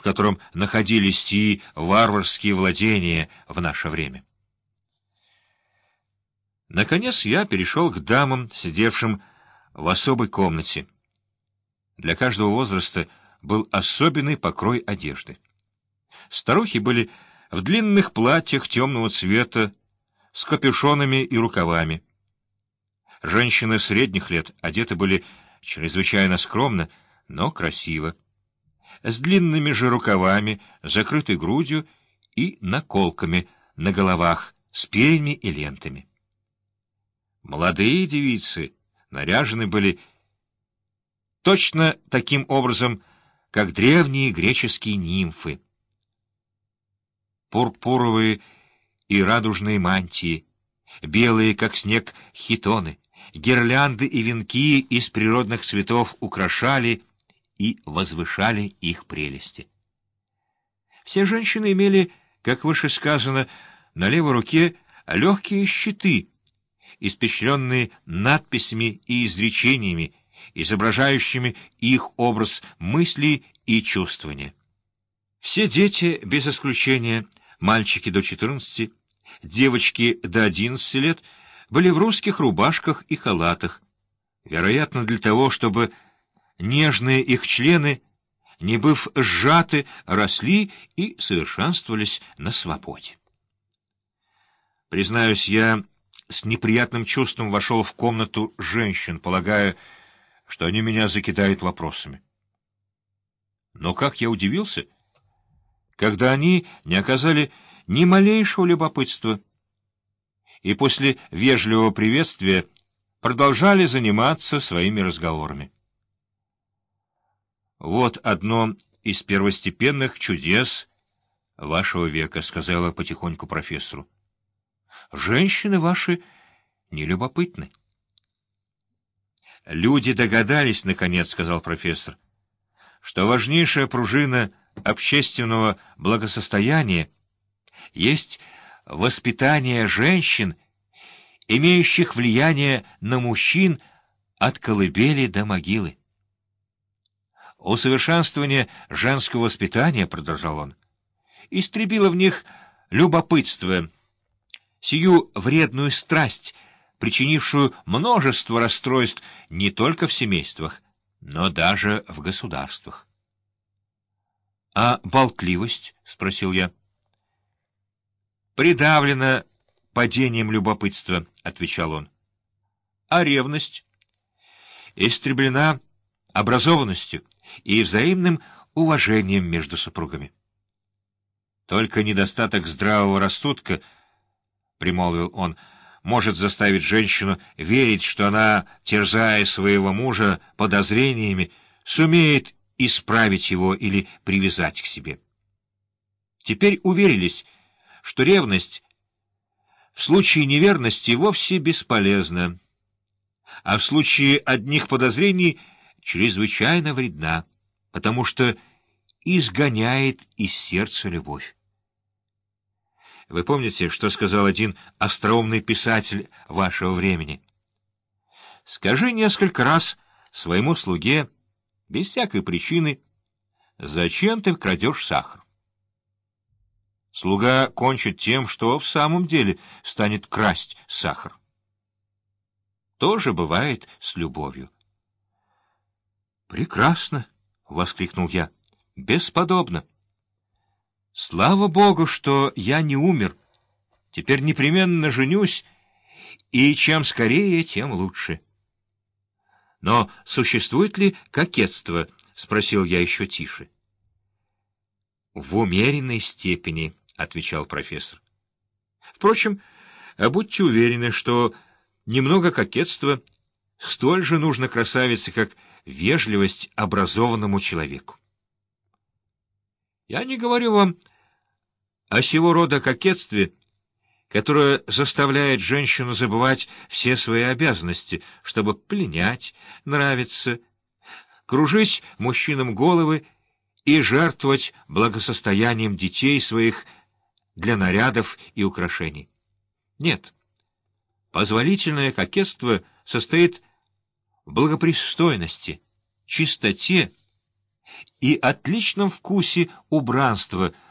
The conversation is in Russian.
в котором находились сии варварские владения в наше время. Наконец я перешел к дамам, сидевшим в особой комнате. Для каждого возраста был особенный покрой одежды. Старухи были в длинных платьях темного цвета, с капюшонами и рукавами. Женщины средних лет одеты были чрезвычайно скромно, но красиво, с длинными же рукавами, закрытой грудью и наколками на головах, с перьями и лентами. Молодые девицы наряжены были точно таким образом, как древние греческие нимфы. Пурпуровые и радужные мантии, белые, как снег, хитоны, гирлянды и венки из природных цветов украшали и возвышали их прелести. Все женщины имели, как выше сказано, на левой руке легкие щиты, испещренные надписями и изречениями, изображающими их образ мысли и чувствования. Все дети, без исключения, мальчики до 14, девочки до 11 лет, были в русских рубашках и халатах, вероятно, для того, чтобы нежные их члены, не быв сжаты, росли и совершенствовались на свободе. Признаюсь, я с неприятным чувством вошел в комнату женщин, полагая, что они меня закидают вопросами. Но как я удивился, когда они не оказали ни малейшего любопытства и после вежливого приветствия продолжали заниматься своими разговорами. «Вот одно из первостепенных чудес вашего века», — сказала потихоньку профессору. Женщины ваши нелюбопытны. Люди догадались, наконец, — сказал профессор, — что важнейшая пружина общественного благосостояния есть воспитание женщин, имеющих влияние на мужчин от колыбели до могилы. Усовершенствование женского воспитания, — продолжал он, — истребило в них любопытство — сию вредную страсть, причинившую множество расстройств не только в семействах, но даже в государствах. — А болтливость? — спросил я. — Придавлена падением любопытства, — отвечал он. — А ревность? — Истреблена образованностью и взаимным уважением между супругами. Только недостаток здравого рассудка — примолвил он, — может заставить женщину верить, что она, терзая своего мужа подозрениями, сумеет исправить его или привязать к себе. Теперь уверились, что ревность в случае неверности вовсе бесполезна, а в случае одних подозрений чрезвычайно вредна, потому что изгоняет из сердца любовь. Вы помните, что сказал один остроумный писатель вашего времени? Скажи несколько раз своему слуге, без всякой причины, зачем ты крадешь сахар? Слуга кончит тем, что в самом деле станет красть сахар. Тоже бывает с любовью. «Прекрасно!» — воскликнул я. «Бесподобно!» Слава Богу, что я не умер. Теперь непременно женюсь, и чем скорее, тем лучше. Но существует ли кокетство? — спросил я еще тише. — В умеренной степени, — отвечал профессор. Впрочем, будьте уверены, что немного кокетства столь же нужно красавице, как вежливость образованному человеку. Я не говорю вам о сего рода кокетстве, которое заставляет женщину забывать все свои обязанности, чтобы пленять, нравиться, кружить мужчинам головы и жертвовать благосостоянием детей своих для нарядов и украшений. Нет, позволительное кокетство состоит благопристойности, чистоте и отличном вкусе убранства —